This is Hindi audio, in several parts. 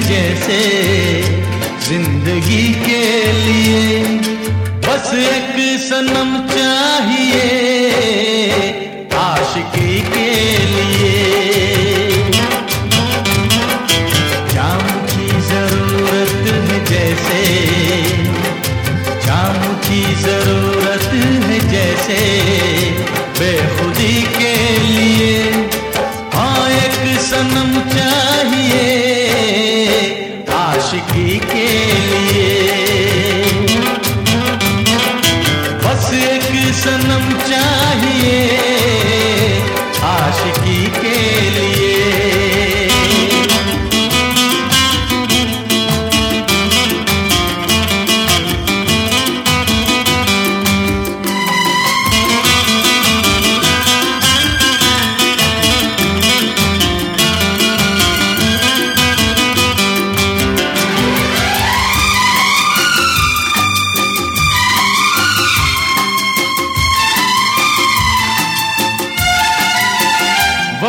जैसे ज़िंदगी के लिए बस एक सनम चाहिए आशिकी के लिए। जाम की ज़रूरत है जैसे, जाम की ज़रूरत है जैसे बेखुदी के लिए। हाँ एक सनम चाहिए आशिकी के लिए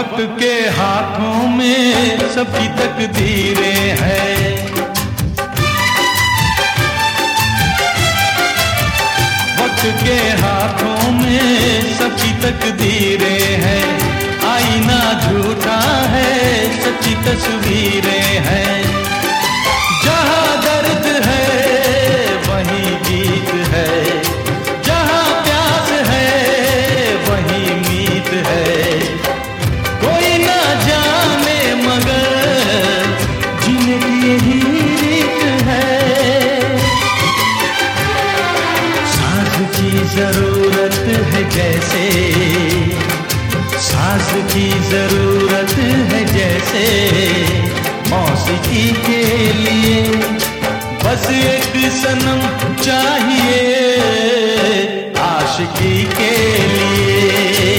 वक्त के हाथों में सबकी तकदीरें हैं। वक्त के हाथों में सबकी तकदीरें हैं। आईना झूठा है, सच्ची तस्वीरें हैं। ज़रूरत है जैसे मौसीकी के लिए। बस एक सनम चाहिए आशिकी के लिए।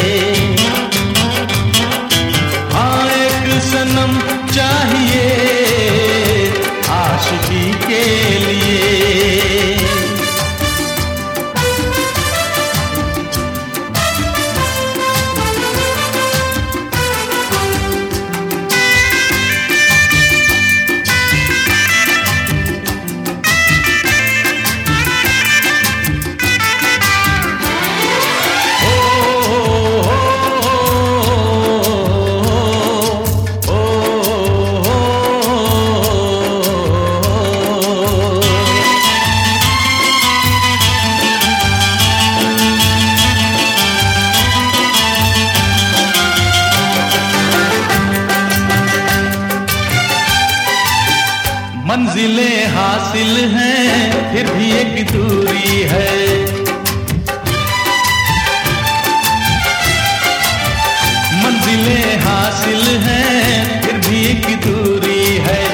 मंजिलें हासिल हैं, फिर भी एक दूरी है। मंजिलें हासिल हैं, फिर भी एक दूरी है।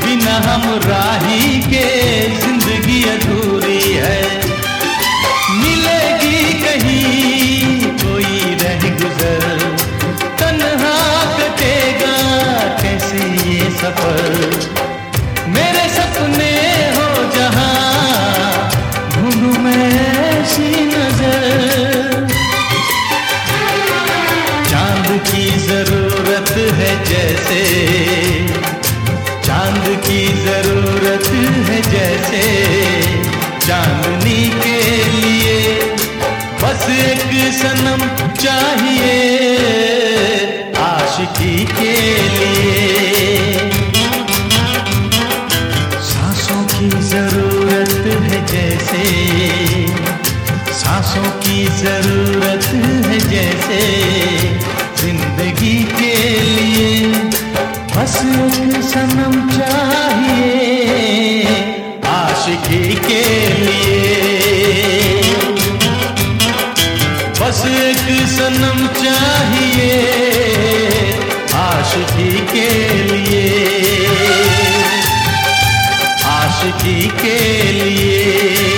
बिना हम राही के ज़िंदगी अधूरी है। मिलेगी कहीं कोई रह गुजर, तन्हा कटेगा कैसे ये सफ़र? मेरे सपने हो जहाँ ढूंढू मैं ऐसी नज़र। चाँद की ज़रूरत है जैसे, चाँद की ज़रूरत है जैसे, चांदनी के लिए बस एक सनम चाहिए, आशिकी के लिए। जैसे सांसों की ज़रूरत है जैसे ज़िंदगी के लिए। बस एक सनम चाहिए आशिकी के लिए। बस एक सनम चाहिए आशिकी के लिए। आशिकी के लिए।